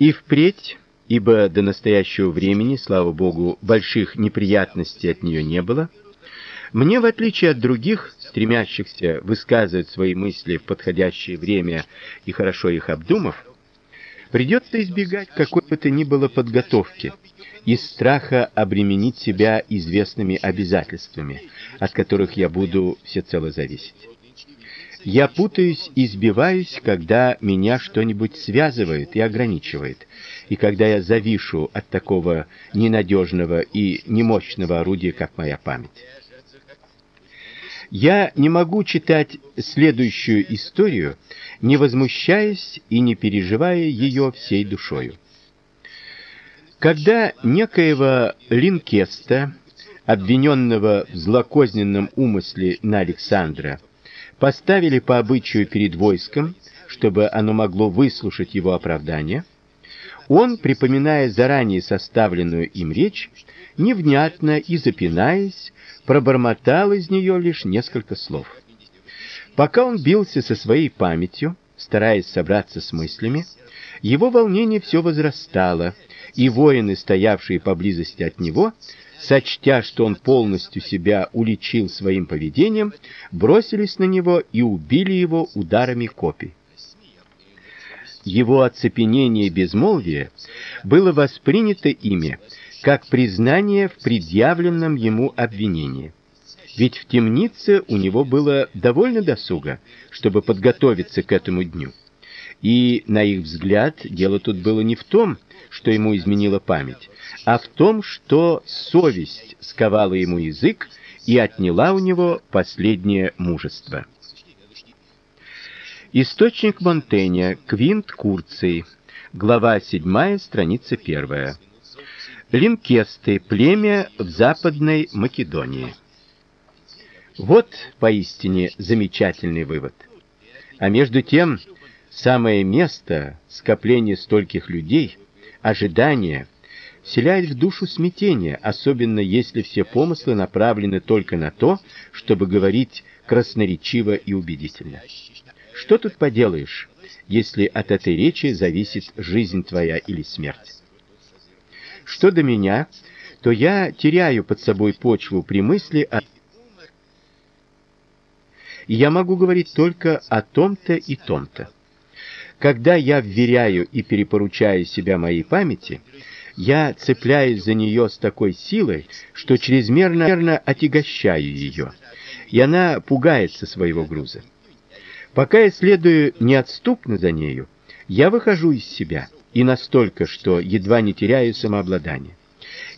И впредь, ибо до настоящего времени, слава богу, больших неприятностей от нее не было, мне, в отличие от других, стремящихся высказывать свои мысли в подходящее время и хорошо их обдумав, придется избегать какой бы то ни было подготовки из страха обременить себя известными обязательствами, от которых я буду всецело зависеть. Я путаюсь и сбиваюсь, когда меня что-нибудь связывает и ограничивает, и когда я завишу от такого ненадежного и немощного орудия, как моя память. Я не могу читать следующую историю, не возмущаясь и не переживая ее всей душою. Когда некоего Линкеста, обвиненного в злокозненном умысле на Александра, поставили по обычаю перед войском, чтобы оно могло выслушать его оправдание, он, припоминая заранее составленную им речь, невнятно и запинаясь, пробормотал из нее лишь несколько слов. Пока он бился со своей памятью, стараясь собраться с мыслями, его волнение все возрастало, и воины, стоявшие поблизости от него, сочтя, что он полностью себя уличил своим поведением, бросились на него и убили его ударами копий. Его оцепенение и безмолвие было воспринято ими как признание в предъявленном ему обвинении. Ведь в темнице у него было довольно досуга, чтобы подготовиться к этому дню. И на их взгляд, дело тут было не в том, что ему изменила память, а в том, что совесть сковала ему язык и отняла у него последнее мужество. Источник Монтэня, Квинт Курций, глава 7, страница 1. Линкесты племя в Западной Македонии. Вот поистине замечательный вывод. А между тем, самое место скопления стольких людей, ожидание вселяет в душу смятение, особенно если все помыслы направлены только на то, чтобы говорить красноречиво и убедительно. Что тут поделаешь, если от этой речи зависит жизнь твоя или смерть? Что до меня, то я теряю под собой почву при мысли о я могу говорить только о том-то и том-то. Когда я вверяю и перепоручаю себя моей памяти, я цепляюсь за нее с такой силой, что чрезмерно отягощаю ее, и она пугается своего груза. Пока я следую неотступно за нею, я выхожу из себя – и настолько, что едва не теряю самообладание.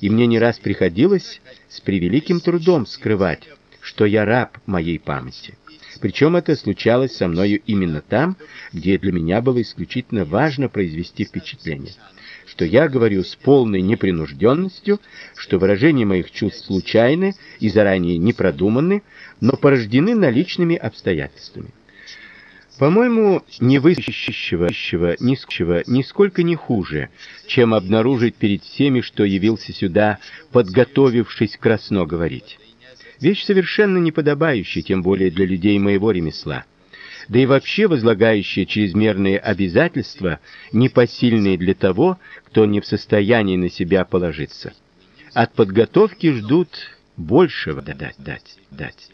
И мне не раз приходилось с превеликим трудом скрывать, что я раб моей памяти. Причем это случалось со мною именно там, где для меня было исключительно важно произвести впечатление. Что я говорю с полной непринужденностью, что выражения моих чувств случайны и заранее не продуманы, но порождены наличными обстоятельствами. По-моему, не высущего, нисколько, нисколько не хуже, чем обнаружить перед всеми, что явился сюда, подготовившись красно говорить. Вещь совершенно неподобающая, тем более для людей моего ремесла. Да и вообще возлагающая чрезмерные обязательства, непосильные для того, кто не в состоянии на себя положиться. От подготовки ждут большего дать, дать, дать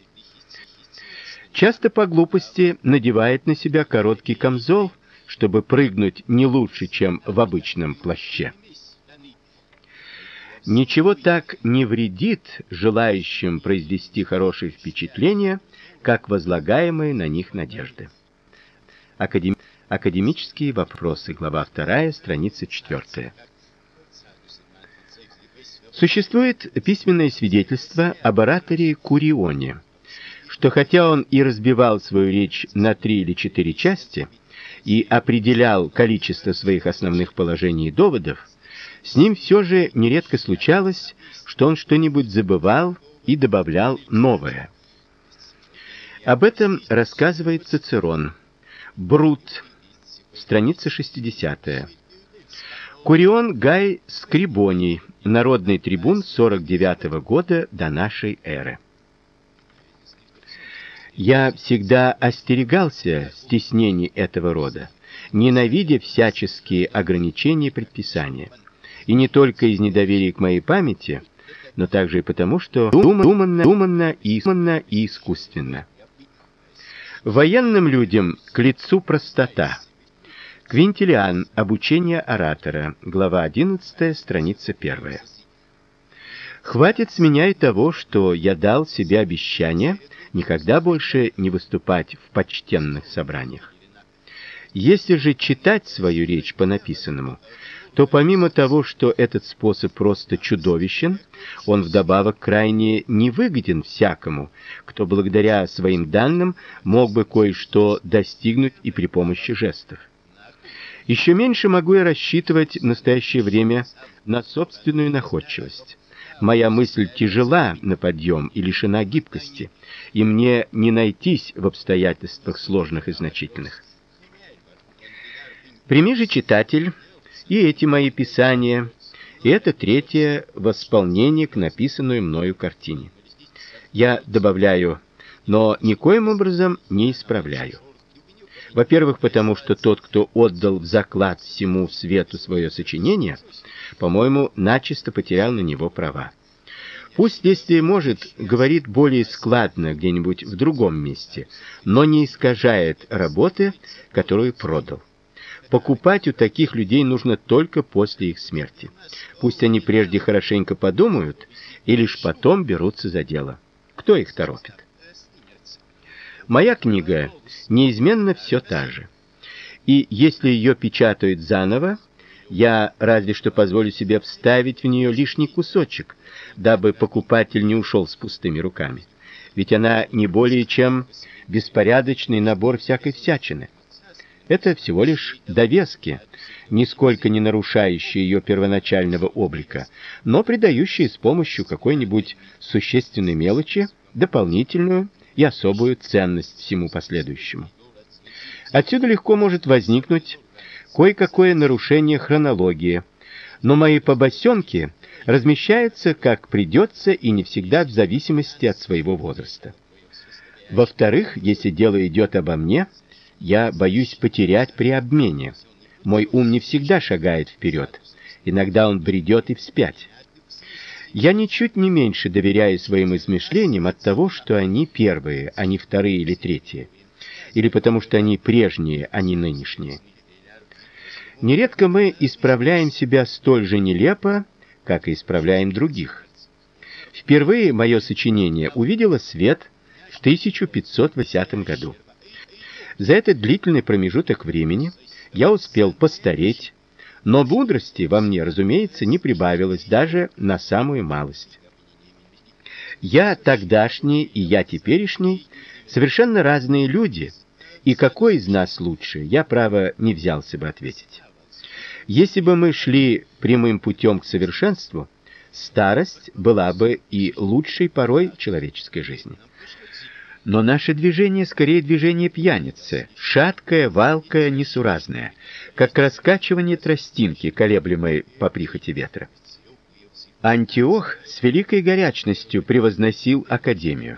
часто по глупости надевает на себя короткий камзол, чтобы прыгнуть не лучше, чем в обычном плаще. Ничего так не вредит желающим произвести хорошее впечатление, как возлагаемые на них надежды. Академ... Академические вопросы, глава 2, страница 4. Существует письменное свидетельство об ораторе Курионе что хотя он и разбивал свою речь на три или четыре части и определял количество своих основных положений и доводов, с ним все же нередко случалось, что он что-нибудь забывал и добавлял новое. Об этом рассказывает Цицерон. Брут, страница 60. Курион Гай Скрибоний, народный трибун 49 -го года до нашей эры. Я всегда остерегался стеснений этого рода, ненавидя всяческие ограничения и предписания. И не только из недоверия к моей памяти, но также и потому, что думанно, думанно и думанно и искусственно. Военным людям к лицу простота. Квинтилиан. Обучение оратора. Глава 11, страница 1. Хватит с меня и того, что я дал себе обещание никогда больше не выступать в почтенных собраниях. Если же читать свою речь по написанному, то помимо того, что этот способ просто чудовищен, он вдобавок крайне невыгоден всякому, кто благодаря своим данным мог бы кое-что достигнуть и при помощи жестов. Еще меньше могу я рассчитывать в настоящее время на собственную находчивость. Моя мысль тяжела на подъем и лишена гибкости, и мне не найтись в обстоятельствах сложных и значительных. Прими же, читатель, и эти мои писания, и это третье восполнение к написанной мною картине. Я добавляю, но никоим образом не исправляю. Во-первых, потому что тот, кто отдал в заклад всему свету свое сочинение, по-моему, начисто потерял на него права. Пусть действие может говорит более складно где-нибудь в другом месте, но не искажает работы, которую продал. Покупать у таких людей нужно только после их смерти. Пусть они прежде хорошенько подумают и лишь потом берутся за дело. Кто их торопит? Моя книга неизменно все та же. И если ее печатают заново, я разве что позволю себе вставить в нее лишний кусочек, дабы покупатель не ушел с пустыми руками. Ведь она не более чем беспорядочный набор всякой всячины. Это всего лишь довески, нисколько не нарушающие ее первоначального облика, но придающие с помощью какой-нибудь существенной мелочи дополнительную и особую ценность всему последующему. Отсюда легко может возникнуть кое-какое нарушение хронологии, но мои побосенки размещаются как придется и не всегда в зависимости от своего возраста. Во-вторых, если дело идет обо мне, я боюсь потерять при обмене. Мой ум не всегда шагает вперед, иногда он бредет и вспять. Я ничуть не меньше доверяю своим измышлениям от того, что они первые, а не вторые или третьи, или потому что они прежние, а не нынешние. Нередко мы исправляем себя столь же нелепо, как и исправляем других. Впервые мое сочинение увидело свет в 1580 году. За этот длительный промежуток времени я успел постареть, но мудрости во мне, разумеется, не прибавилось даже на самую малость. Я тогдашний и я теперешний совершенно разные люди, и какой из нас лучше, я право не взялся бы ответить. Если бы мы шли прямым путем к совершенству, старость была бы и лучшей порой человеческой жизни. Но наше движение скорее движение пьяницы, шаткое, валкое, несуразное, как раскачивание тростинки, колеблемой по прихоти ветра. Антиох с великой горячностью превозносил академию.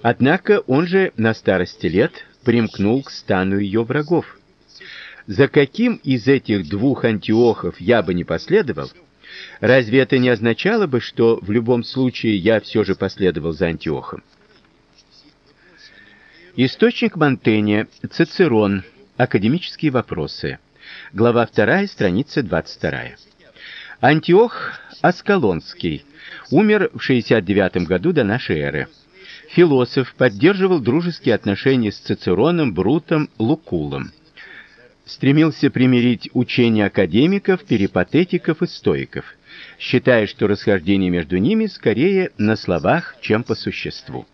Однако он же на старости лет примкнул к стану ее врагов. За каким из этих двух антиохов я бы не последовал, разве это не означало бы, что в любом случае я все же последовал за антиохом? Источник Монтэня, Цицерон, Академические вопросы. Глава 2, страница 22. Антиох Аскалонский умер в 69 году до нашей эры. Философ поддерживал дружеские отношения с Цицероном, Брутом, Лукулом. Стремился примирить учения академиков, перипатетиков и стоиков, считая, что расхождение между ними скорее на словах, чем по существу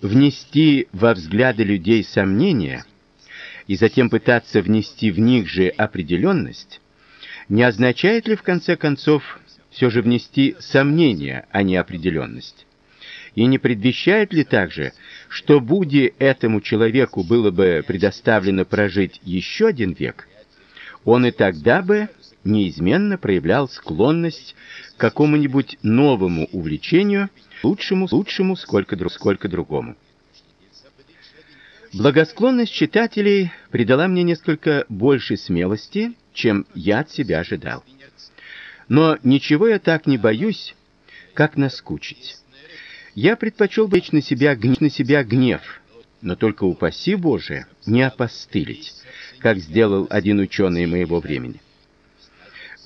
внести во взгляды людей сомнения и затем пытаться внести в них же определенность, не означает ли в конце концов все же внести сомнения, а не определенность? И не предвещает ли также, что буди этому человеку было бы предоставлено прожить еще один век, он и тогда бы неизменно проявлял склонность к какому-нибудь новому увлечению, лучшему, лучшему сколько, сколько другому. Благосклонность читателей придала мне несколько больше смелости, чем я от себя ожидал. Но ничего я так не боюсь, как наскучить. Я предпочел бы на себя гнев, на себя гнев, но только упаси Боже, не опостылить, как сделал один ученый моего времени.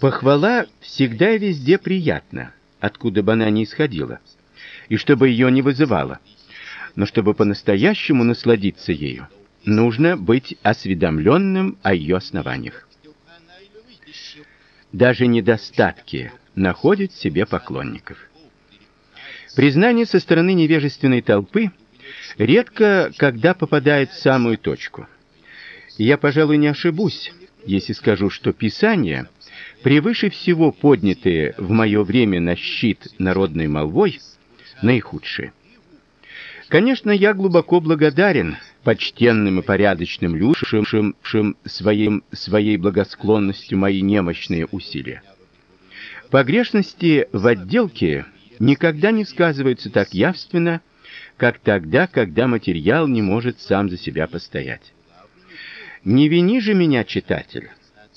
Похвала всегда и везде приятна, откуда бы она ни исходила, и чтобы ее не вызывала. Но чтобы по-настоящему насладиться ею, нужно быть осведомленным о ее основаниях. Даже недостатки находят себе поклонников. Признание со стороны невежественной толпы редко когда попадает в самую точку. Я, пожалуй, не ошибусь, если скажу, что Писание, превыше всего поднятые в мое время на щит народной молвой, наихудшие. Конечно, я глубоко благодарен почтенным и порядочным людям, своим своей благосклонностью мои немощные усилия. Погрешности в отделке никогда не сказываются так явственно, как тогда, когда материал не может сам за себя постоять. Не вини же меня, читатель,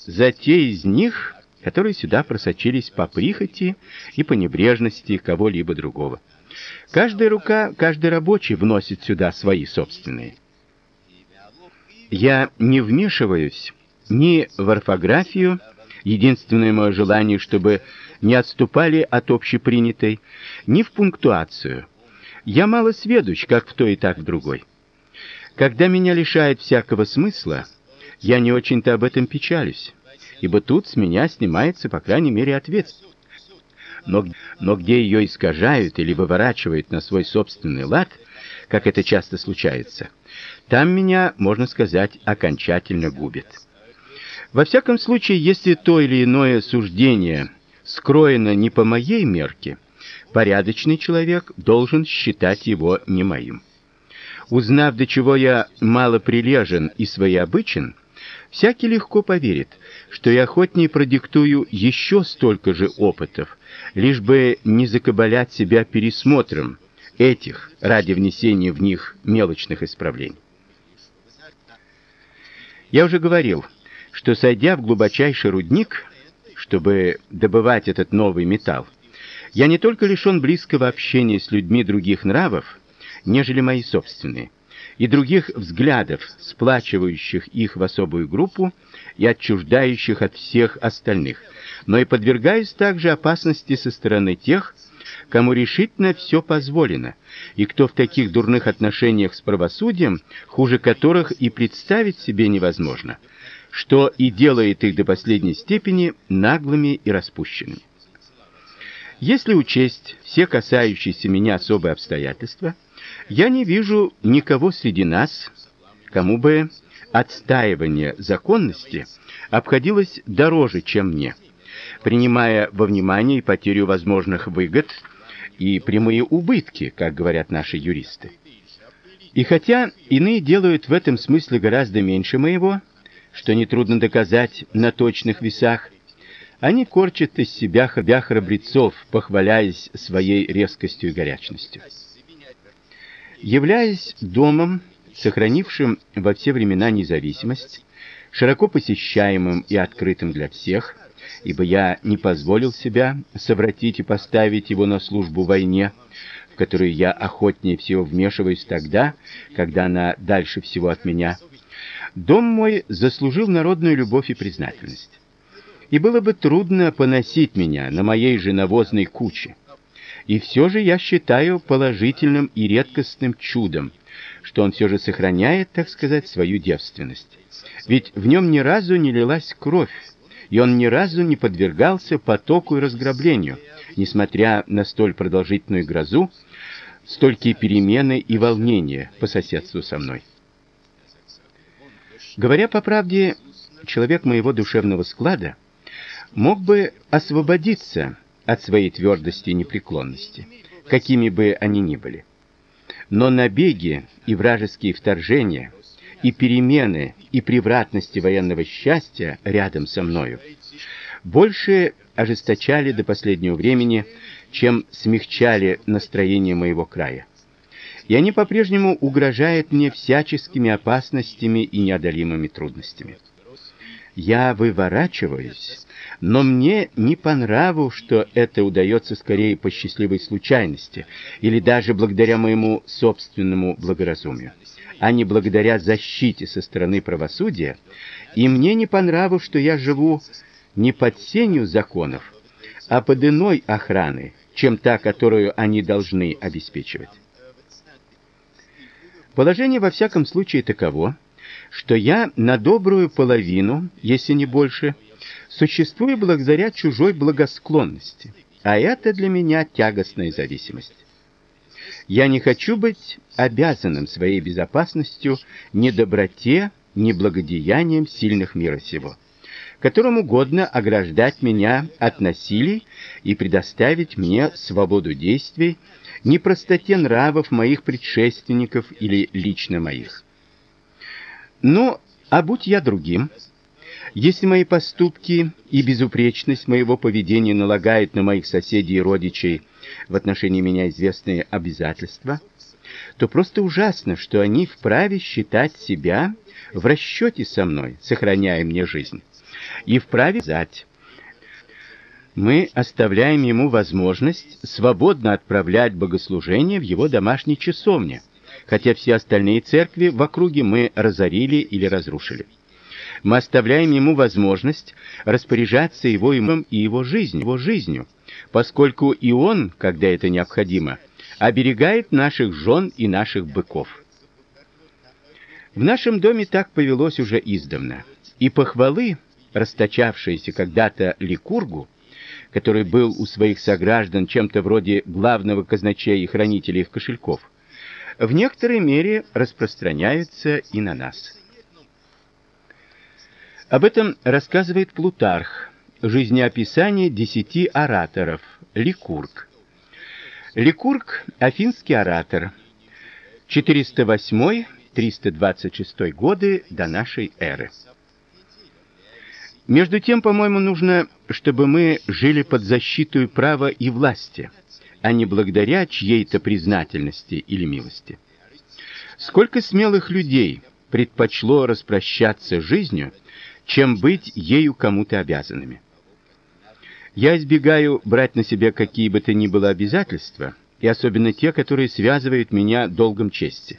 за те из них, которые сюда просочились по прихоти и по небрежности кого-либо другого. Каждая рука, каждый рабочий вносит сюда свои собственные. Я не вмешиваюсь ни в орфографию, единственное мое желание, чтобы не отступали от общепринятой, ни в пунктуацию. Я мало сведущ, как в той и так в другой. Когда меня лишают всякого смысла, я не очень-то об этом печалюсь, ибо тут с меня снимается, по крайней мере, ответственность но, но где ее искажают или выворачивают на свой собственный лад, как это часто случается, там меня, можно сказать, окончательно губит. Во всяком случае, если то или иное суждение скроено не по моей мерке, порядочный человек должен считать его не моим. Узнав, до чего я мало прилежен и своеобычен, всякий легко поверит, что я охотнее продиктую еще столько же опытов, лишь бы не закабалять себя пересмотром этих ради внесения в них мелочных исправлений. Я уже говорил, что сойдя в глубочайший рудник, чтобы добывать этот новый металл, я не только лишен близкого общения с людьми других нравов, нежели мои собственные и других взглядов, сплачивающих их в особую группу и отчуждающих от всех остальных, но и подвергаюсь также опасности со стороны тех, кому решительно все позволено, и кто в таких дурных отношениях с правосудием, хуже которых и представить себе невозможно, что и делает их до последней степени наглыми и распущенными. Если учесть все касающиеся меня особые обстоятельства, я не вижу никого среди нас, кому бы отстаивание законности обходилось дороже, чем мне, принимая во внимание потерю возможных выгод и прямые убытки, как говорят наши юристы. И хотя иные делают в этом смысле гораздо меньше моего, что нетрудно доказать на точных весах, они корчат из себя храбрецов, похваляясь своей резкостью и горячностью. Являясь домом, сохранившим во все времена независимость, широко посещаемым и открытым для всех, ибо я не позволил себя совратить и поставить его на службу войне, в которую я охотнее всего вмешиваюсь тогда, когда она дальше всего от меня. Дом мой заслужил народную любовь и признательность. И было бы трудно поносить меня на моей же навозной куче. И все же я считаю положительным и редкостным чудом, что он все же сохраняет, так сказать, свою девственность. Ведь в нем ни разу не лилась кровь, и он ни разу не подвергался потоку и разграблению, несмотря на столь продолжительную грозу, столькие перемены и волнения по соседству со мной. Говоря по правде, человек моего душевного склада мог бы освободиться от своей твердости и непреклонности, какими бы они ни были. Но набеги и вражеские вторжения, и перемены, и превратности военного счастья рядом со мною больше ожесточали до последнего времени, чем смягчали настроение моего края. и они по-прежнему угрожают мне всяческими опасностями и неодолимыми трудностями. Я выворачиваюсь, но мне не по нраву, что это удается скорее по счастливой случайности или даже благодаря моему собственному благоразумию, а не благодаря защите со стороны правосудия, и мне не по нраву, что я живу не под сенью законов, а под иной охраной, чем та, которую они должны обеспечивать. Положение во всяком случае таково, что я на добрую половину, если не больше, существую благодаря чужой благосклонности, а это для меня тягостная зависимость. Я не хочу быть обязанным своей безопасностью ни доброте, ни благодеянием сильных мира сего, которым угодно ограждать меня от насилий и предоставить мне свободу действий, ни простоте нравов моих предшественников или лично моих. Но, а будь я другим, если мои поступки и безупречность моего поведения налагают на моих соседей и родичей в отношении меня известные обязательства, то просто ужасно, что они вправе считать себя в расчете со мной, сохраняя мне жизнь, и вправе зать. Мы оставляем ему возможность свободно отправлять богослужения в его домашней часовне – хотя все остальные церкви в округе мы разорили или разрушили. Мы оставляем ему возможность распоряжаться его имом и его жизнью, его жизнью, поскольку и он, когда это необходимо, оберегает наших жен и наших быков. В нашем доме так повелось уже издавна, и похвалы, расточавшиеся когда-то Ликургу, который был у своих сограждан чем-то вроде главного казначея и хранителя их кошельков, в некоторой мере распространяются и на нас. Об этом рассказывает Плутарх, жизнеописание десяти ораторов, Ликург. Ликург афинский оратор. 408-326 годы до нашей эры. Между тем, по-моему, нужно, чтобы мы жили под защитой права и власти а не благодаря чьей-то признательности или милости. Сколько смелых людей предпочло распрощаться жизнью, чем быть ею кому-то обязанными. Я избегаю брать на себя какие бы то ни было обязательства, и особенно те, которые связывают меня долгом чести.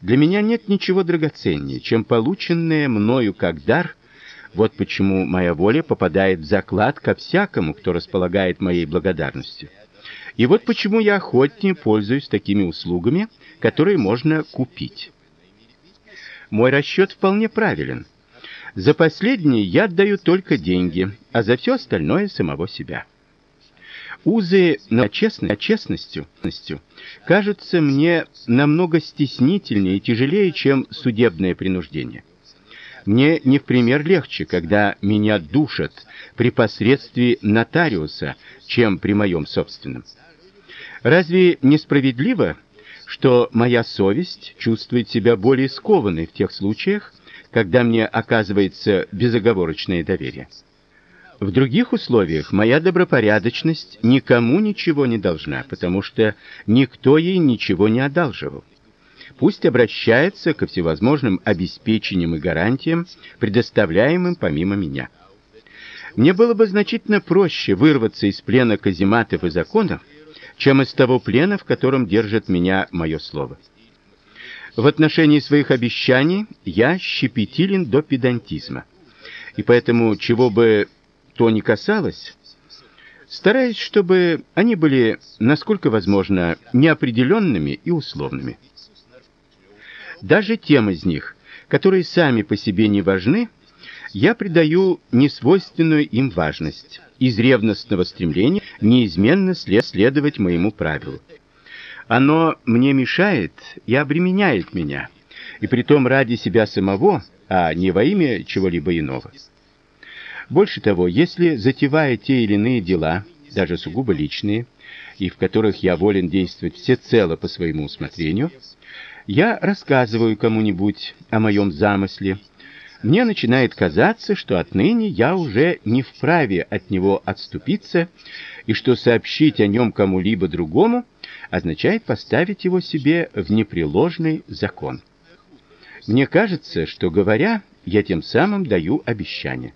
Для меня нет ничего драгоценнее, чем полученное мною как дар. Вот почему моя воля попадает в заклад ко всякому, кто располагает моей благодарностью. И вот почему я охотнее пользуюсь такими услугами, которые можно купить. Мой расчет вполне правилен. За последние я отдаю только деньги, а за все остальное самого себя. Узы на честность, честностью, кажутся мне намного стеснительнее и тяжелее, чем судебное принуждение. Мне не в пример легче, когда меня душат при посредстве нотариуса, чем при моем собственном. Разве несправедливо, что моя совесть чувствует себя более скованной в тех случаях, когда мне оказывается безоговорочное доверие? В других условиях моя добропорядочность никому ничего не должна, потому что никто ей ничего не одалживал. Пусть обращается ко всевозможным обеспечениям и гарантиям, предоставляемым помимо меня. Мне было бы значительно проще вырваться из плена казематов и законов, чем из того плена, в котором держит меня мое слово. В отношении своих обещаний я щепетилен до педантизма. И поэтому, чего бы то ни касалось, стараюсь, чтобы они были, насколько возможно, неопределенными и условными. Даже тем из них, которые сами по себе не важны, я придаю несвойственную им важность из ревностного стремления неизменно следовать моему правилу. Оно мне мешает и обременяет меня, и притом ради себя самого, а не во имя чего-либо иного. Больше того, если затевая те или иные дела, даже сугубо личные, и в которых я волен действовать всецело по своему усмотрению, я рассказываю кому-нибудь о моем замысле, мне начинает казаться, что отныне я уже не вправе от него отступиться, и что сообщить о нем кому-либо другому означает поставить его себе в непреложный закон. Мне кажется, что говоря, я тем самым даю обещание.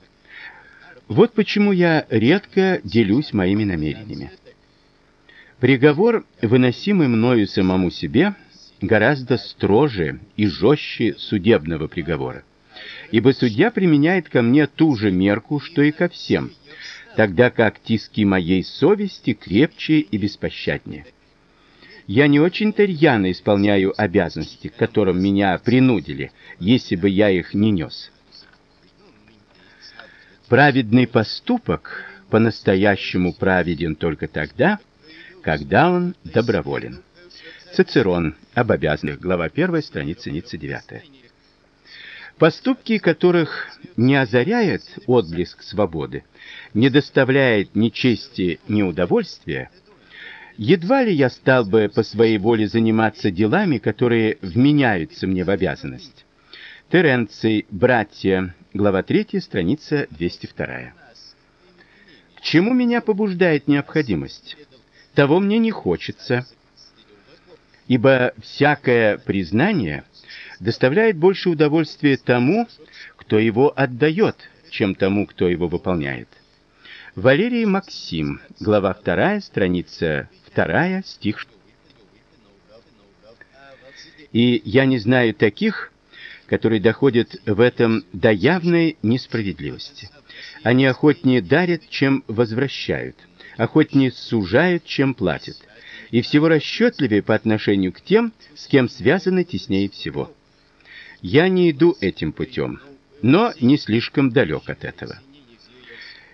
Вот почему я редко делюсь моими намерениями. Приговор, выносимый мною самому себе, гораздо строже и жестче судебного приговора ибо судья применяет ко мне ту же мерку, что и ко всем, тогда как тиски моей совести крепче и беспощаднее. Я не очень-то исполняю обязанности, к которым меня принудили, если бы я их не нес. Праведный поступок по-настоящему праведен только тогда, когда он доброволен. Цицерон об обязанностях, глава 1, страница 39. Поступки, которых не озаряет отблеск свободы, не доставляет ни чести, ни удовольствия, едва ли я стал бы по своей воле заниматься делами, которые вменяются мне в обязанность. Теренций, братья, глава 3, страница 202. К чему меня побуждает необходимость? Того мне не хочется. Ибо всякое признание доставляет больше удовольствия тому, кто его отдает, чем тому, кто его выполняет. Валерий Максим, глава 2, страница 2, стих. И я не знаю таких, которые доходят в этом до явной несправедливости. Они охотнее дарят, чем возвращают, охотнее сужают, чем платят, и всего расчетливее по отношению к тем, с кем связаны теснее всего. Я не иду этим путем, но не слишком далек от этого.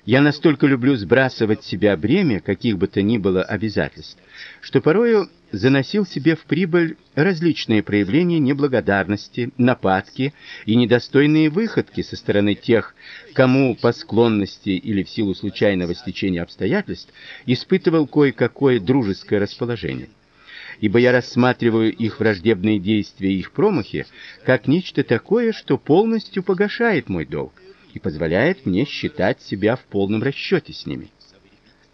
Я настолько люблю сбрасывать с себя бремя каких бы то ни было обязательств, что порою заносил себе в прибыль различные проявления неблагодарности, нападки и недостойные выходки со стороны тех, кому по склонности или в силу случайного стечения обстоятельств испытывал кое-какое дружеское расположение. Ибо я рассматриваю их враждебные действия и их промахи как нечто такое, что полностью погашает мой долг и позволяет мне считать себя в полном расчете с ними.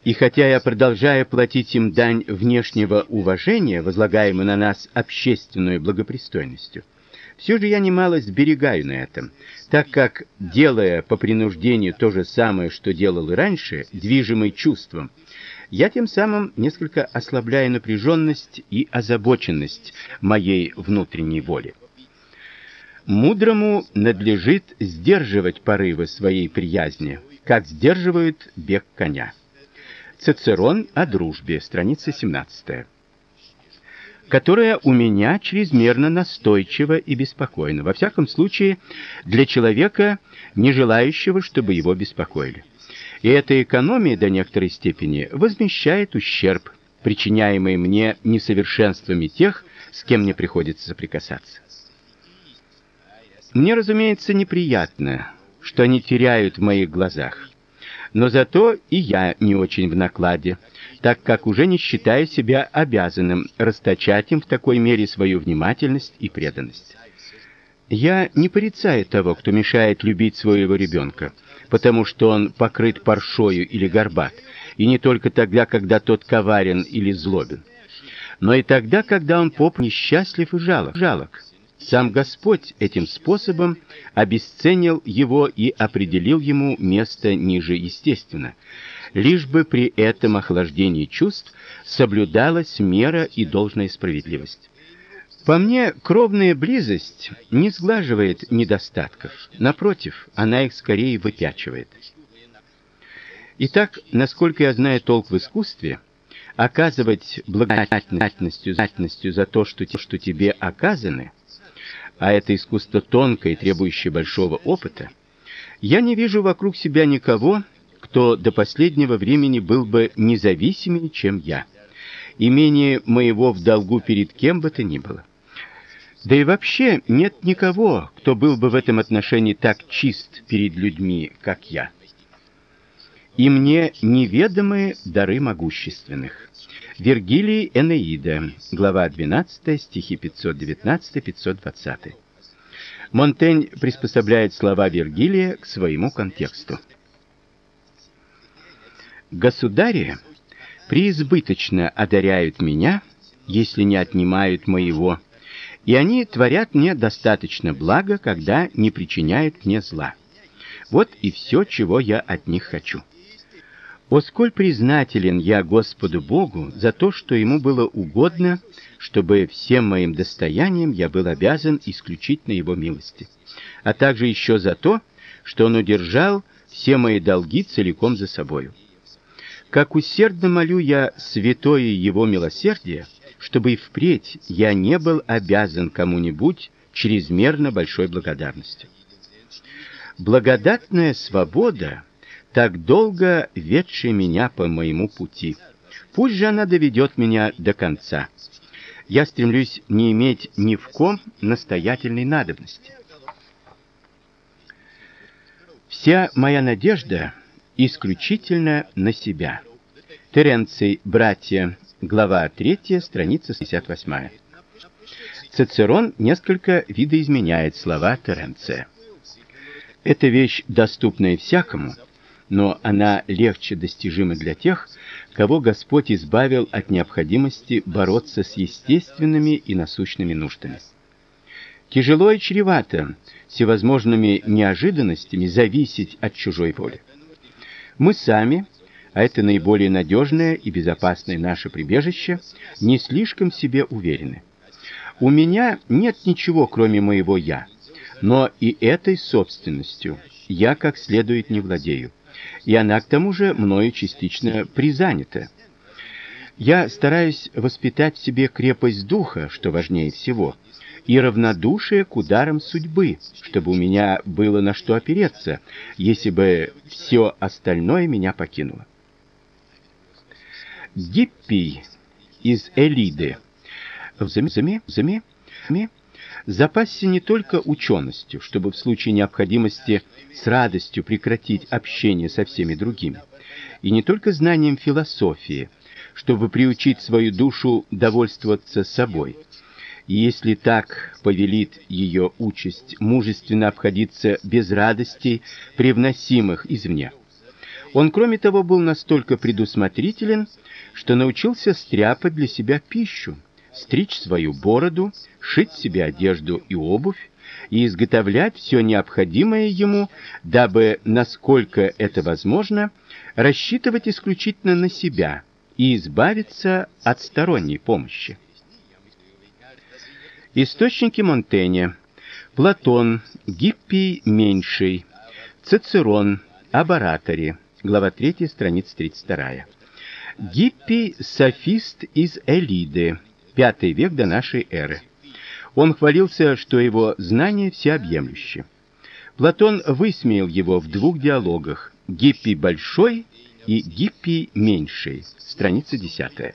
И хотя я продолжаю платить им дань внешнего уважения, возлагаемую на нас общественной благопристойностью, все же я немало сберегаю на этом, так как делая по принуждению то же самое, что делал и раньше, движимый чувством, я тем самым несколько ослабляю напряженность и озабоченность моей внутренней воли. Мудрому надлежит сдерживать порывы своей приязни, как сдерживают бег коня. Цицерон о дружбе, страница 17 которая у меня чрезмерно настойчива и беспокойна, во всяком случае, для человека, не желающего, чтобы его беспокоили. И эта экономия до некоторой степени возмещает ущерб, причиняемый мне несовершенствами тех, с кем мне приходится соприкасаться. Мне, разумеется, неприятно, что они теряют в моих глазах. Но зато и я не очень в накладе, так как уже не считаю себя обязанным расточать им в такой мере свою внимательность и преданность. Я не порицаю того, кто мешает любить своего ребенка, потому что он покрыт паршою или горбат, и не только тогда, когда тот коварен или злобен, но и тогда, когда он поп несчастлив и жалок. жалок. Сам Господь этим способом обесценил его и определил ему место ниже естественно, лишь бы при этом охлаждении чувств соблюдалась мера и должная справедливость. По мне, кровная близость не сглаживает недостатков, напротив, она их скорее выпячивает. Итак, насколько я знаю толк в искусстве, оказывать благодарностью за то, что, что тебе оказаны, а это искусство тонкое и требующее большого опыта, я не вижу вокруг себя никого, кто до последнего времени был бы независимее, чем я, и менее моего в долгу перед кем бы то ни было. Да и вообще нет никого, кто был бы в этом отношении так чист перед людьми, как я. И мне неведомы дары могущественных. Вергилий Энеида, глава 12, стихи 519-520. Монтень приспособляет слова Вергилия к своему контексту. Государи преизбыточно одаряют меня, если не отнимают моего, и они творят мне достаточно блага, когда не причиняют мне зла. Вот и все, чего я от них хочу. О сколь признателен я Господу Богу за то, что ему было угодно, чтобы всем моим достоянием я был обязан исключительно его милости, а также еще за то, что он удержал все мои долги целиком за собою. Как усердно молю я святое его милосердие, чтобы и впредь я не был обязан кому-нибудь чрезмерно большой благодарностью. Благодатная свобода так долго ведшая меня по моему пути. Пусть же она доведет меня до конца. Я стремлюсь не иметь ни в ком настоятельной надобности. Вся моя надежда исключительно на себя. Теренций, братья, глава 3, страница 68. Цицерон несколько видоизменяет слова Теренция. Эта вещь доступная всякому, но она легче достижима для тех, кого Господь избавил от необходимости бороться с естественными и насущными нуждами. Тяжело и чревато всевозможными неожиданностями зависеть от чужой воли. Мы сами, а это наиболее надежное и безопасное наше прибежище, не слишком себе уверены. У меня нет ничего, кроме моего я, но и этой собственностью я как следует не владею и она к тому же мною частично призанята. Я стараюсь воспитать в себе крепость духа, что важнее всего, и равнодушие к ударам судьбы, чтобы у меня было на что опереться, если бы все остальное меня покинуло. Гиппий из Элиды в заме, заме, заме, заме запасся не только ученостью, чтобы в случае необходимости с радостью прекратить общение со всеми другими, и не только знанием философии, чтобы приучить свою душу довольствоваться собой. И если так повелит ее участь, мужественно обходиться без радостей, привносимых извне. Он, кроме того, был настолько предусмотрителен, что научился стряпать для себя пищу, стричь свою бороду, шить себе одежду и обувь и изготовлять все необходимое ему, дабы, насколько это возможно, рассчитывать исключительно на себя и избавиться от сторонней помощи. Источники Монтэня. Платон, Гиппий Меньший, Цицерон об. Глава 3, страница 32. Гиппий софист из Элиды. V век до нашей эры. Он хвалился, что его знание всеобъемлюще. Платон высмеял его в двух диалогах: Гиппий большой и Гиппий меньший. Страница 10.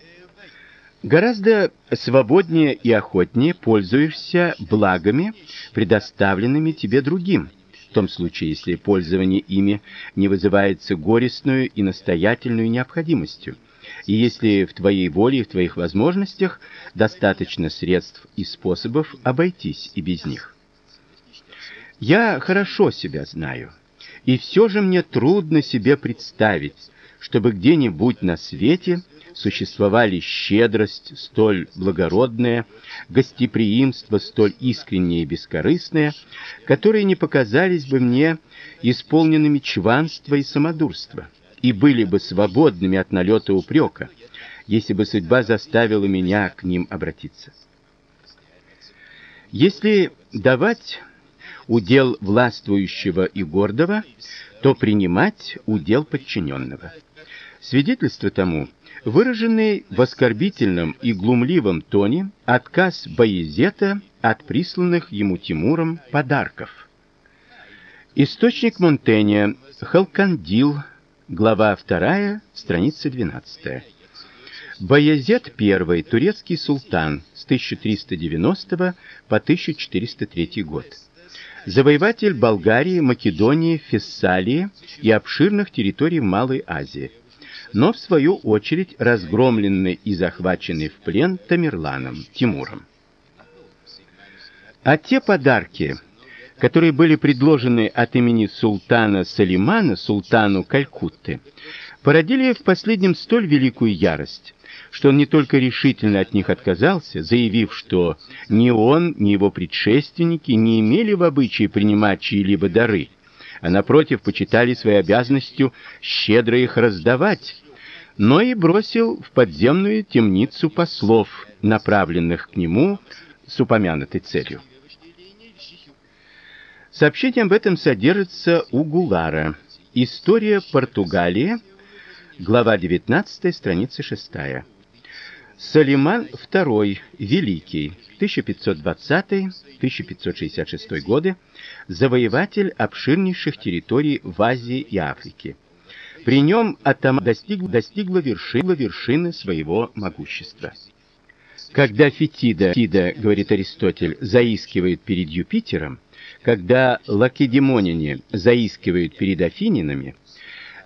Гораздо свободнее и охотнее пользуешься благами, предоставленными тебе другим, в том случае, если пользование ими не вызывается горестную и настоятельную необходимостью и если в твоей воле и в твоих возможностях достаточно средств и способов обойтись и без них. Я хорошо себя знаю, и все же мне трудно себе представить, чтобы где-нибудь на свете существовали щедрость столь благородная, гостеприимство столь искреннее и бескорыстное, которые не показались бы мне исполненными чванства и самодурства и были бы свободными от налета упрека, если бы судьба заставила меня к ним обратиться. Если давать удел властвующего и гордого, то принимать удел подчиненного. Свидетельство тому выраженный в оскорбительном и глумливом тоне отказ Баязета от присланных ему Тимуром подарков. Источник Монтэня Халкандил Глава 2, страница 12. Баязет I, турецкий султан с 1390 по 1403 год. Завоеватель Болгарии, Македонии, Фессалии и обширных территорий в Малой Азии. Но в свою очередь разгромленный и захваченный в плен Тамерланом Тимуром. А те подарки, которые были предложены от имени султана Салимана, султану Калькутты, породили в последнем столь великую ярость, что он не только решительно от них отказался, заявив, что ни он, ни его предшественники не имели в обычае принимать чьи-либо дары, а напротив почитали своей обязанностью щедро их раздавать, но и бросил в подземную темницу послов, направленных к нему с упомянутой целью. Сообщение об этом содержится у Гулара. История Португалии, глава 19, страница 6. Салиман II Великий, 1520-1566 годы, завоеватель обширнейших территорий в Азии и Африке. При нем Атама достиг, достигла вершины, вершины своего могущества. Когда Фетида, Фетида, говорит Аристотель, заискивает перед Юпитером, когда лакедемоняне заискивают перед афининами,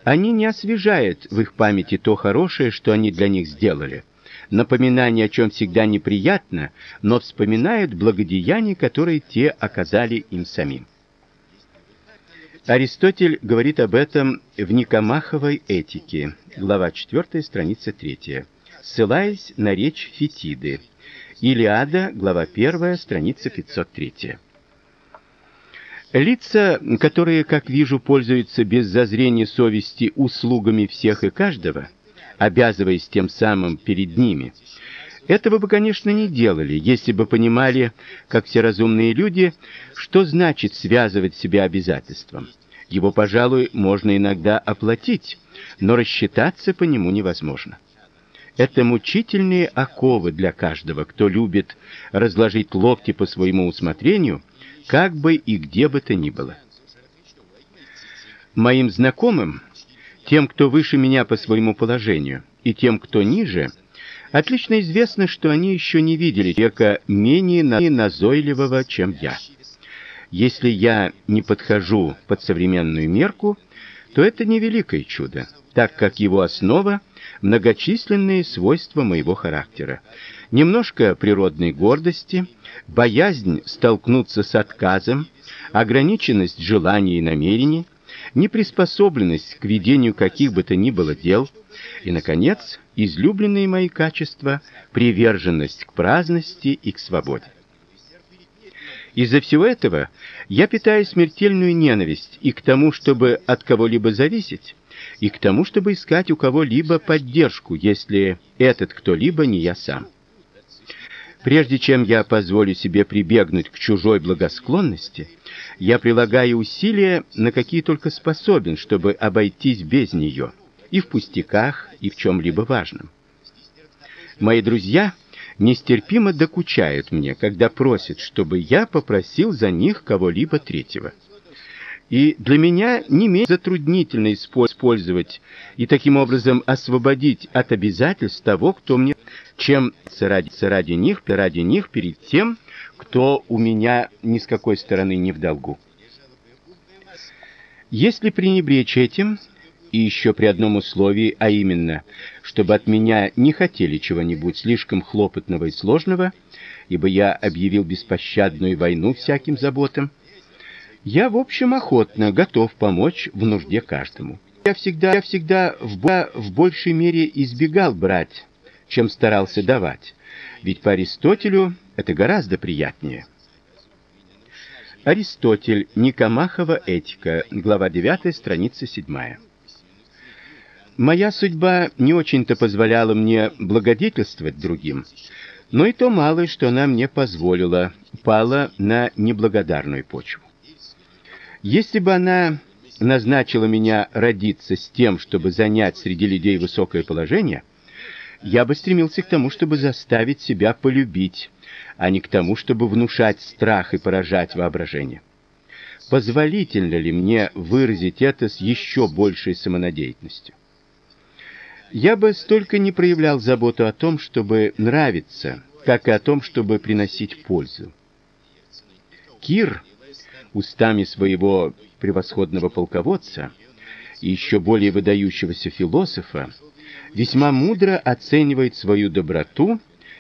они не освежают в их памяти то хорошее, что они для них сделали. Напоминание о чем всегда неприятно, но вспоминают благодеяния, которые те оказали им самим. Аристотель говорит об этом в Никомаховой этике, глава 4, страница 3, ссылаясь на речь Фетиды. Илиада, глава 1, страница 503. Лица, которые, как вижу, пользуются без зазрения совести услугами всех и каждого, обязываясь тем самым перед ними, этого бы, конечно, не делали, если бы понимали, как все разумные люди, что значит связывать себя обязательством. Его, пожалуй, можно иногда оплатить, но рассчитаться по нему невозможно. Это мучительные оковы для каждого, кто любит разложить локти по своему усмотрению как бы и где бы то ни было. Моим знакомым, тем, кто выше меня по своему положению, и тем, кто ниже, отлично известно, что они еще не видели человека менее назойливого, чем я. Если я не подхожу под современную мерку, то это не великое чудо, так как его основа многочисленные свойства моего характера. Немножко природной гордости, боязнь столкнуться с отказом, ограниченность желаний и намерений, неприспособленность к ведению каких бы то ни было дел и наконец, излюбленные мои качества приверженность к праздности и к свободе. Из-за всего этого я питаю смертельную ненависть и к тому, чтобы от кого-либо зависеть, и к тому, чтобы искать у кого-либо поддержку, если этот кто-либо не я сам. Прежде чем я позволю себе прибегнуть к чужой благосклонности, я прилагаю усилия, на какие только способен, чтобы обойтись без нее, и в пустяках, и в чем либо важном. Мои друзья нестерпимо докучают мне, когда просят, чтобы я попросил за них кого-либо третьего. И для меня не менее затруднительно использовать и таким образом освободить от обязательств того, кто мне, чем ради, ради них, ради них перед тем, кто у меня ни с какой стороны не в долгу. Если пренебречь этим, и еще при одном условии, а именно, чтобы от меня не хотели чего-нибудь слишком хлопотного и сложного, ибо я объявил беспощадную войну всяким заботам, я, в общем, охотно готов помочь в нужде каждому. Я всегда, я всегда в, в большей мере избегал брать, чем старался давать. Ведь по Аристотелю это гораздо приятнее. Аристотель, Никомахова этика, глава 9, страница 7. Моя судьба не очень-то позволяла мне благодетельствовать другим, но и то малое, что она мне позволила, пало на неблагодарную почву. Если бы она назначила меня родиться с тем, чтобы занять среди людей высокое положение, я бы стремился к тому, чтобы заставить себя полюбить, а не к тому, чтобы внушать страх и поражать воображение. Позволительно ли мне выразить это с еще большей самонадеянностью? Я бы столько не проявлял заботу о том, чтобы нравиться, как и о том, чтобы приносить пользу. Кир устами своего превосходного полководца еще более выдающегося философа, весьма мудро оценивает свою доброту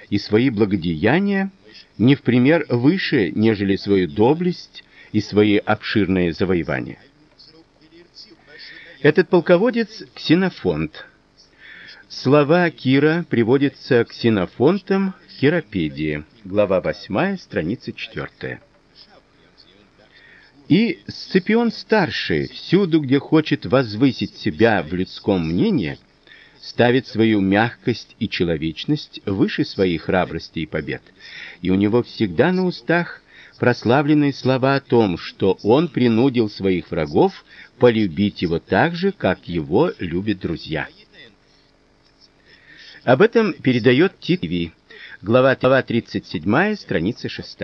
и свои благодеяния не в пример выше, нежели свою доблесть и свои обширные завоевания. Этот полководец Ксенофонт. Слова Кира приводятся Ксенофонтом в Киропедии, глава 8, страница 4. И Сципион старший, всюду, где хочет возвысить себя в людском мнении, ставит свою мягкость и человечность выше своей храбрости и побед. И у него всегда на устах прославленные слова о том, что он принудил своих врагов полюбить его так же, как его любят друзья. Об этом передает Тит глава 37, страница 6.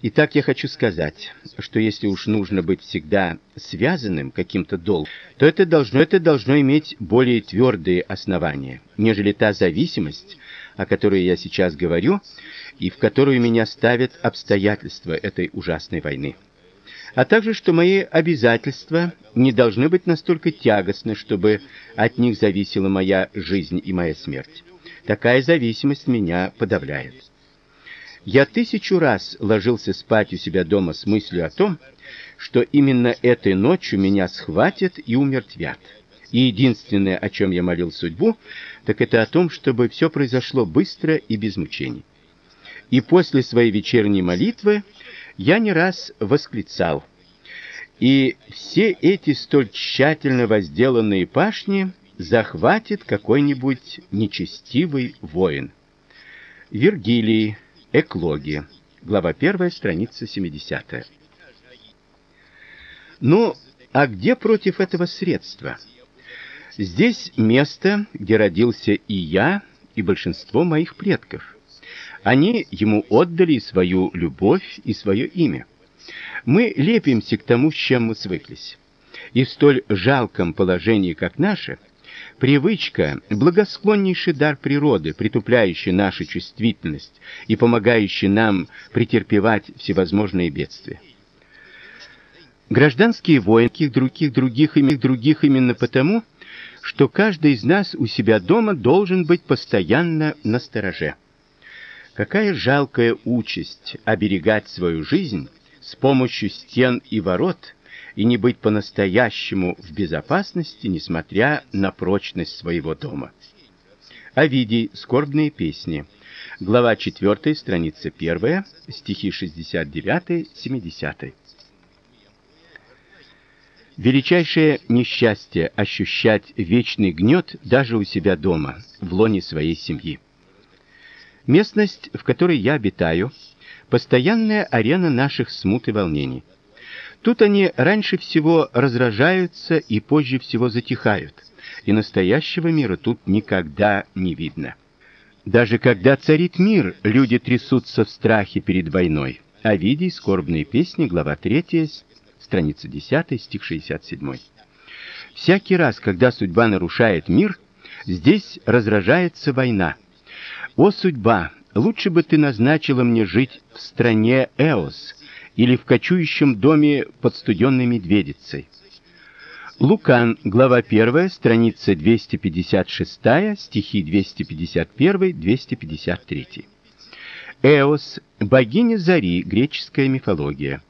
Итак, я хочу сказать, что если уж нужно быть всегда связанным каким-то долгом, то это должно это должно иметь более твердые основания, нежели та зависимость, о которой я сейчас говорю, и в которую меня ставят обстоятельства этой ужасной войны. А также, что мои обязательства не должны быть настолько тягостны, чтобы от них зависела моя жизнь и моя смерть. Такая зависимость меня подавляет. Я тысячу раз ложился спать у себя дома с мыслью о том, что именно этой ночью меня схватят и умертвят. И единственное, о чем я молил судьбу, так это о том, чтобы все произошло быстро и без мучений. И после своей вечерней молитвы я не раз восклицал: "И все эти столь тщательно возделанные пашни захватит какой-нибудь нечестивый воин". Вергилий Эклоги. Глава 1, страница 70. Ну, а где против этого средства? Здесь место, где родился и я, и большинство моих предков. Они ему отдали свою любовь и свое имя. Мы лепимся к тому, с чем мы свыклись. И в столь жалком положении, как наше, Привычка благосклоннейший дар природы, притупляющий нашу чувствительность и помогающий нам претерпевать всевозможные бедствия. Гражданские войны других других иных других именно потому, что каждый из нас у себя дома должен быть постоянно на стороже. Какая жалкая участь оберегать свою жизнь с помощью стен и ворот и не быть по-настоящему в безопасности, несмотря на прочность своего дома. Овидий. Скорбные песни. Глава 4, страница 1, стихи 69-70. Величайшее несчастье ощущать вечный гнет даже у себя дома, в лоне своей семьи. Местность, в которой я обитаю, постоянная арена наших смут и волнений. Тут они раньше всего разражаются и позже всего затихают. И настоящего мира тут никогда не видно. Даже когда царит мир, люди трясутся в страхе перед войной. Овидий, скорбные песни, глава 3, страница 10, стих 67. Всякий раз, когда судьба нарушает мир, здесь разражается война. О судьба, лучше бы ты назначила мне жить в стране Эос, или в кочующем доме под студенной медведицей. Лукан, глава 1, страница 256, стихи 251-253. Эос богиня зари, греческая мифология.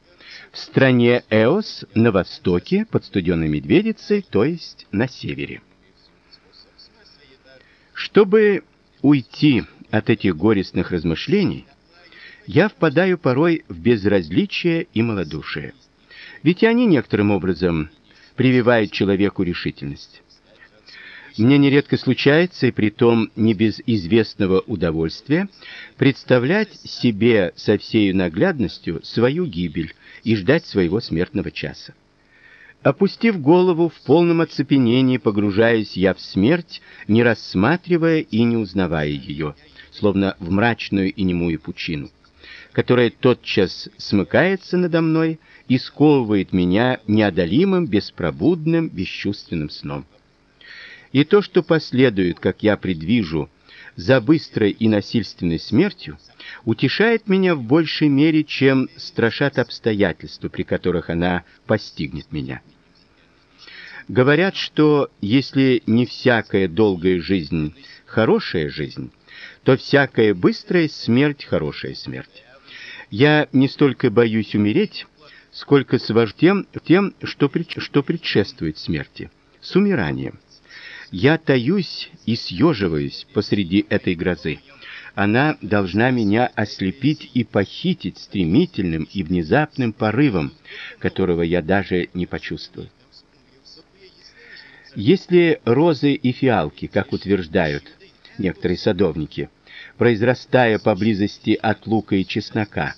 В стране Эос на востоке под студенной медведицей, то есть на севере. Чтобы уйти от этих горестных размышлений, я впадаю порой в безразличие и малодушие. Ведь они некоторым образом прививают человеку решительность. Мне нередко случается, и притом не без известного удовольствия, представлять себе со всей наглядностью свою гибель и ждать своего смертного часа. Опустив голову в полном оцепенении, погружаясь я в смерть, не рассматривая и не узнавая ее, словно в мрачную и немую пучину которая тотчас смыкается надо мной и сковывает меня неодолимым, беспробудным, бесчувственным сном. И то, что последует, как я предвижу, за быстрой и насильственной смертью, утешает меня в большей мере, чем страшат обстоятельства, при которых она постигнет меня. Говорят, что если не всякая долгая жизнь хорошая жизнь, то всякая быстрая смерть хорошая смерть. Я не столько боюсь умереть, сколько свожу тем, тем что, что предшествует смерти, с умиранием. Я таюсь и съеживаюсь посреди этой грозы. Она должна меня ослепить и похитить стремительным и внезапным порывом, которого я даже не почувствую. Если розы и фиалки, как утверждают некоторые садовники, произрастая поблизости от лука и чеснока,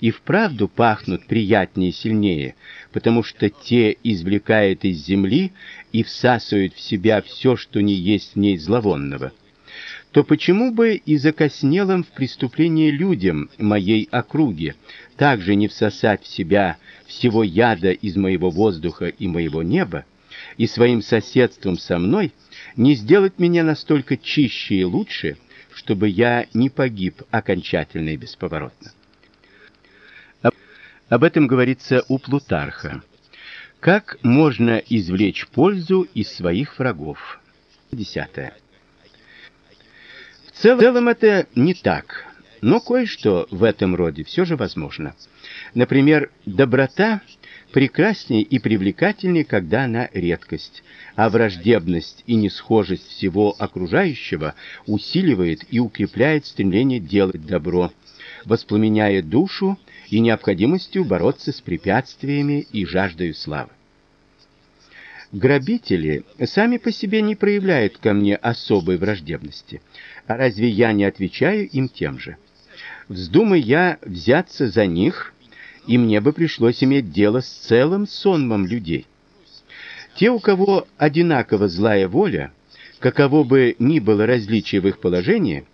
и вправду пахнут приятнее и сильнее, потому что те извлекают из земли и всасывают в себя все, что не есть в ней зловонного, то почему бы и закоснелым в преступлении людям моей округи также не всосать в себя всего яда из моего воздуха и моего неба, и своим соседством со мной не сделать меня настолько чище и лучше, чтобы я не погиб окончательно и бесповоротно. Об этом говорится у Плутарха. Как можно извлечь пользу из своих врагов? Десятое. В целом это не так, но кое-что в этом роде все же возможно. Например, доброта прекраснее и привлекательнее, когда она редкость, а враждебность и несхожесть всего окружающего усиливает и укрепляет стремление делать добро, воспламеняя душу и необходимостью бороться с препятствиями и жаждой славы. Грабители сами по себе не проявляют ко мне особой враждебности. А разве я не отвечаю им тем же? Вздумай я взяться за них, и мне бы пришлось иметь дело с целым сонмом людей. Те, у кого одинаково злая воля, каково бы ни было различие в их положении,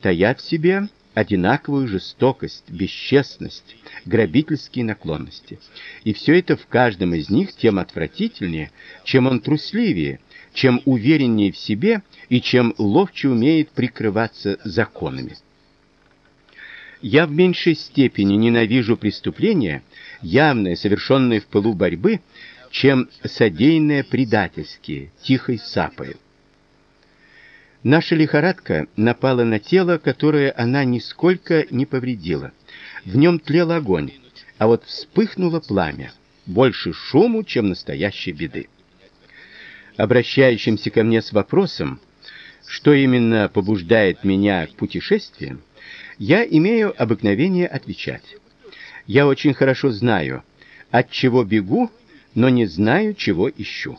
таят в себе одинаковую жестокость, бесчестность, грабительские наклонности. И все это в каждом из них тем отвратительнее, чем он трусливее, чем увереннее в себе и чем ловче умеет прикрываться законами. Я в меньшей степени ненавижу преступления, явные, совершенные в пылу борьбы, чем содеянные предательские, тихой сапой. Наша лихорадка напала на тело, которое она нисколько не повредила. В нем тлел огонь, а вот вспыхнуло пламя, больше шуму, чем настоящей беды. Обращающимся ко мне с вопросом, что именно побуждает меня к путешествиям, я имею обыкновение отвечать. Я очень хорошо знаю, от чего бегу, но не знаю, чего ищу.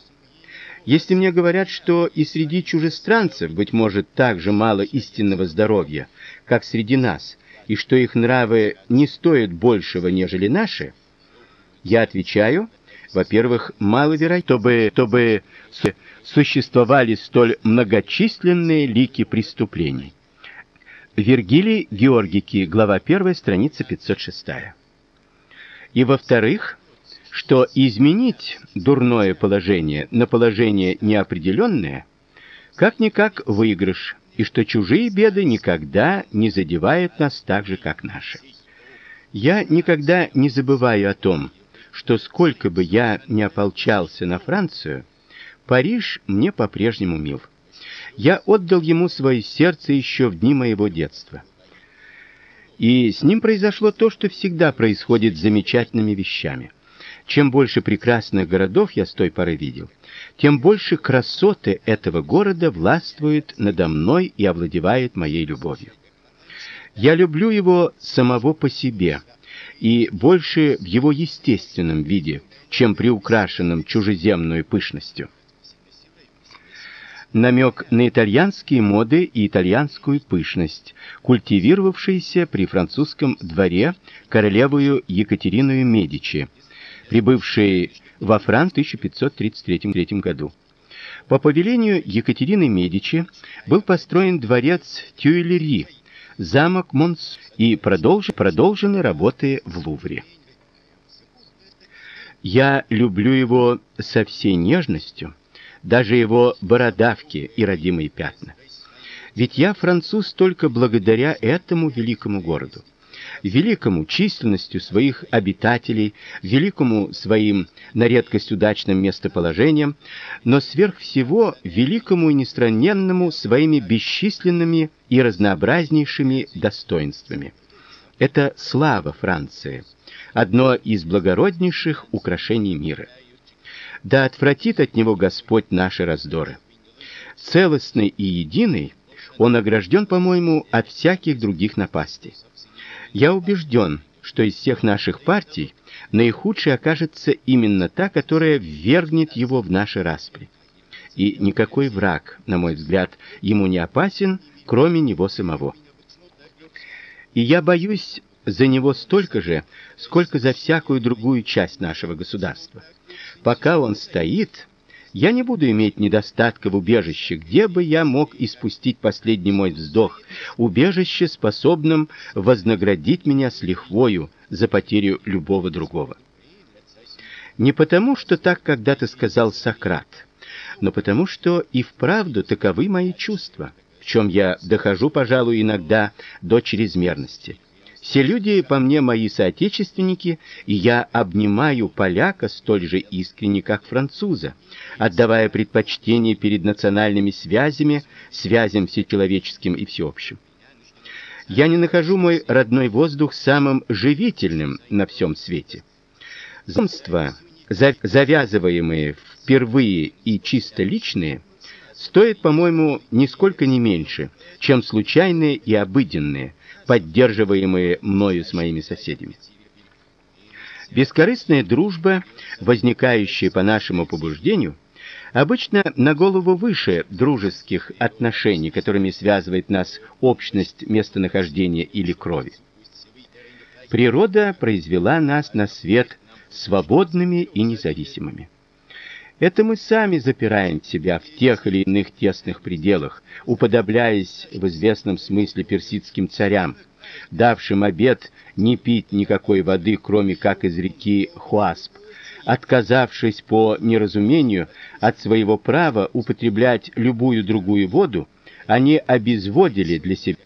Если мне говорят, что и среди чужестранцев быть может так же мало истинного здоровья, как среди нас, и что их нравы не стоят большего, нежели наши, я отвечаю, во-первых, маловероятно, чтобы, чтобы существовали столь многочисленные лики преступлений. Вергилий Георгики, глава 1, страница 506. И во-вторых, что изменить дурное положение на положение неопределенное как-никак выигрыш, и что чужие беды никогда не задевают нас так же, как наши. Я никогда не забываю о том, что сколько бы я ни ополчался на Францию, Париж мне по-прежнему мил. Я отдал ему свое сердце еще в дни моего детства. И с ним произошло то, что всегда происходит с замечательными вещами. Чем больше прекрасных городов я с той поры видел, тем больше красоты этого города властвует надо мной и овладевает моей любовью. Я люблю его самого по себе и больше в его естественном виде, чем приукрашенном чужеземной пышностью. Намек на итальянские моды и итальянскую пышность, культивировавшиеся при французском дворе королевою Екатериной Медичи прибывшей во Францию в 1533 году. По повелению Екатерины Медичи был построен дворец Тюильри, замок Монс и продолж... продолжены работы в Лувре. Я люблю его со всей нежностью, даже его бородавки и родимые пятна. Ведь я француз только благодаря этому великому городу великому численностью своих обитателей, великому своим на редкость удачным местоположением, но сверх всего великому и несравненному своими бесчисленными и разнообразнейшими достоинствами. это слава Франции, одно из благороднейших украшений мира. Да отвратит от него Господь наши раздоры. Целостный и единый, он огражден, по-моему, от всяких других напастей. Я убежден, что из всех наших партий наихудшей окажется именно та, которая ввергнет его в наши распри. И никакой враг, на мой взгляд, ему не опасен, кроме него самого. И я боюсь за него столько же, сколько за всякую другую часть нашего государства. Пока он стоит, я не буду иметь недостатка в убежище, где бы я мог испустить последний мой вздох, убежище, способным вознаградить меня с лихвою за потерю любого другого. Не потому, что так когда-то сказал Сократ, но потому, что и вправду таковы мои чувства, в чем я дохожу, пожалуй, иногда до чрезмерности. Все люди по мне мои соотечественники, и я обнимаю поляка столь же искренне, как француза, отдавая предпочтение перед национальными связями, связям всечеловеческим и всеобщим. Я не нахожу мой родной воздух самым живительным на всем свете. Знакомства, завязываемые впервые и чисто личные, стоят, по-моему, нисколько не меньше, чем случайные и обыденные, поддерживаемые мною с моими соседями. Бескорыстная дружба, возникающая по нашему побуждению, обычно на голову выше дружеских отношений, которыми связывает нас общность местонахождения или крови. Природа произвела нас на свет свободными и независимыми. Это мы сами запираем себя в тех или иных тесных пределах, уподобляясь в известном смысле персидским царям, давшим обет не пить никакой воды, кроме как из реки Хуасп, отказавшись по неразумению от своего права употреблять любую другую воду, они обезводили для себя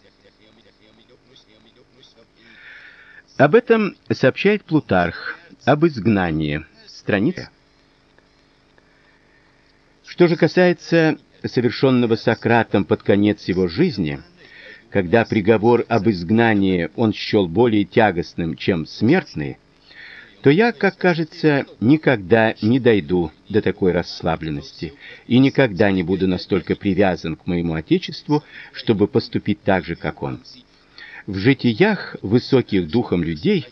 Об этом сообщает Плутарх об изгнании. Страница что же касается совершенного Сократом под конец его жизни, когда приговор об изгнании он счел более тягостным, чем смертный, то я, как кажется, никогда не дойду до такой расслабленности и никогда не буду настолько привязан к моему отечеству, чтобы поступить так же, как он. В житиях высоких духом людей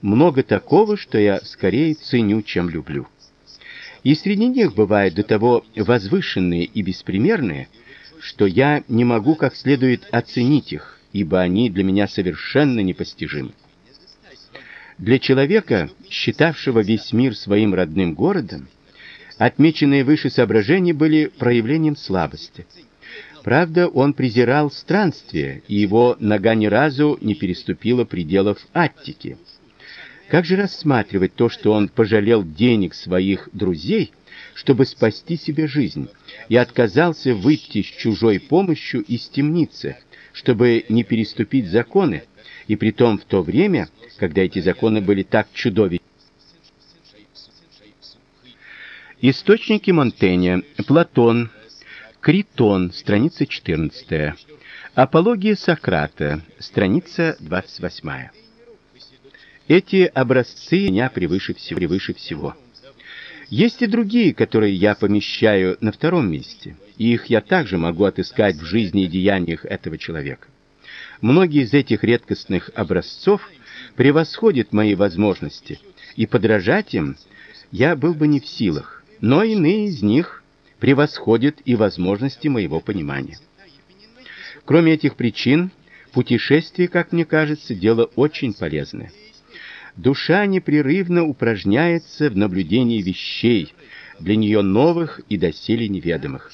много такого, что я скорее ценю, чем люблю. И среди них бывают до того возвышенные и беспримерные, что я не могу как следует оценить их, ибо они для меня совершенно непостижимы. Для человека, считавшего весь мир своим родным городом, отмеченные выше соображения были проявлением слабости. Правда, он презирал странствия, и его нога ни разу не переступила пределов Аттики. Как же рассматривать то, что он пожалел денег своих друзей, чтобы спасти себе жизнь, и отказался выйти с чужой помощью из темницы, чтобы не переступить законы, и притом в то время, когда эти законы были так чудовищны? Источники Монтэня. Платон. Критон, страница 14. Апология Сократа, страница 28. Эти образцы меня превыше всего, превыше всего. Есть и другие, которые я помещаю на втором месте. И их я также могу отыскать в жизни и деяниях этого человека. Многие из этих редкостных образцов превосходят мои возможности, и подражать им я был бы не в силах. Но иные из них превосходят и возможности моего понимания. Кроме этих причин, путешествие, как мне кажется, дело очень полезное. Душа непрерывно упражняется в наблюдении вещей, для нее новых и доселе неведомых.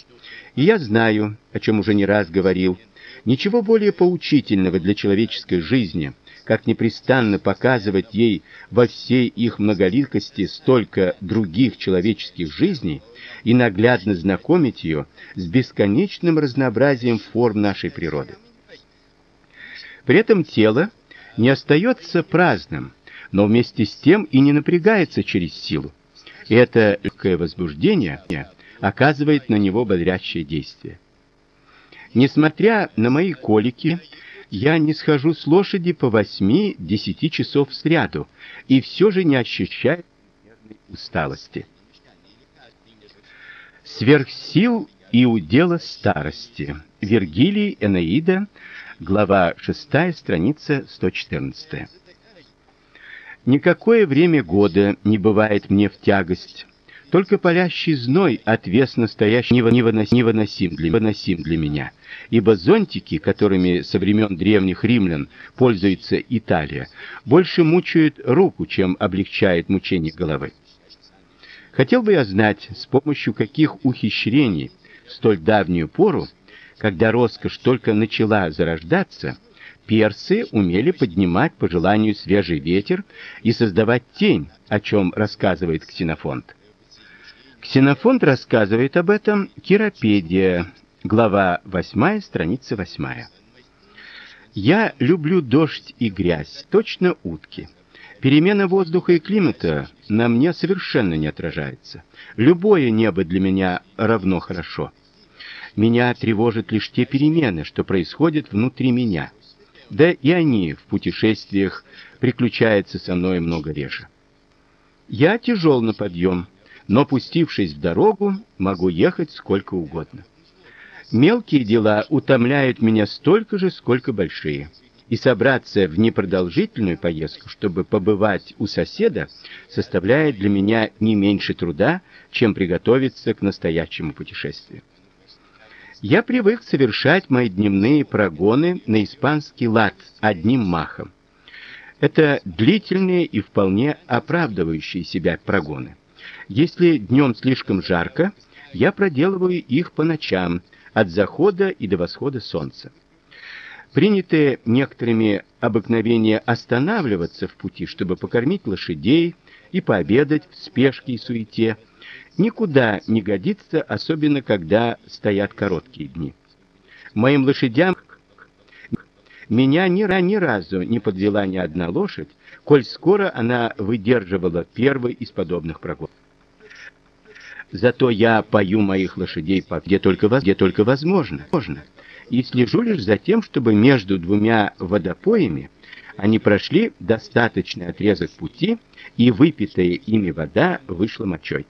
И я знаю, о чем уже не раз говорил, ничего более поучительного для человеческой жизни, как непрестанно показывать ей во всей их многоликости столько других человеческих жизней и наглядно знакомить ее с бесконечным разнообразием форм нашей природы. При этом тело не остается праздным, но вместе с тем и не напрягается через силу. Это легкое возбуждение оказывает на него бодрящее действие. Несмотря на мои колики, Я не схожу с лошади по восьми-десяти часов сряду и все же не ощущаю усталости. Сверх сил и удела старости. Вергилий, Энеида, глава 6, страница 114. Никакое время года не бывает мне в тягость. Только палящий зной, отвес настоящий невыносим, невыносим для, невыносим для меня. Ибо зонтики, которыми со времен древних римлян пользуется Италия, больше мучают руку, чем облегчает мучение головы. Хотел бы я знать, с помощью каких ухищрений в столь давнюю пору, когда роскошь только начала зарождаться, персы умели поднимать по желанию свежий ветер и создавать тень, о чем рассказывает Ксенофонт. Ксенофонт рассказывает об этом Киропедия, глава 8, страница 8. Я люблю дождь и грязь, точно утки. Перемена воздуха и климата на мне совершенно не отражается. Любое небо для меня равно хорошо. Меня тревожат лишь те перемены, что происходят внутри меня. Да и они в путешествиях приключаются со мной много реже. Я тяжел на подъем, но пустившись в дорогу, могу ехать сколько угодно. Мелкие дела утомляют меня столько же, сколько большие. И собраться в непродолжительную поездку, чтобы побывать у соседа, составляет для меня не меньше труда, чем приготовиться к настоящему путешествию. Я привык совершать мои дневные прогоны на испанский лад одним махом. Это длительные и вполне оправдывающие себя прогоны. Если днем слишком жарко, я проделываю их по ночам, от захода и до восхода солнца. Принятое некоторыми обыкновение останавливаться в пути, чтобы покормить лошадей и пообедать в спешке и суете – никуда не годится, особенно когда стоят короткие дни. Моим лошадям меня ни, ни разу не подвела ни одна лошадь, коль скоро она выдерживала первый из подобных прогулок. Зато я пою моих лошадей где только где только возможно, можно, и слежу лишь за тем, чтобы между двумя водопоями они прошли достаточный отрезок пути, и выпитая ими вода вышла мочой.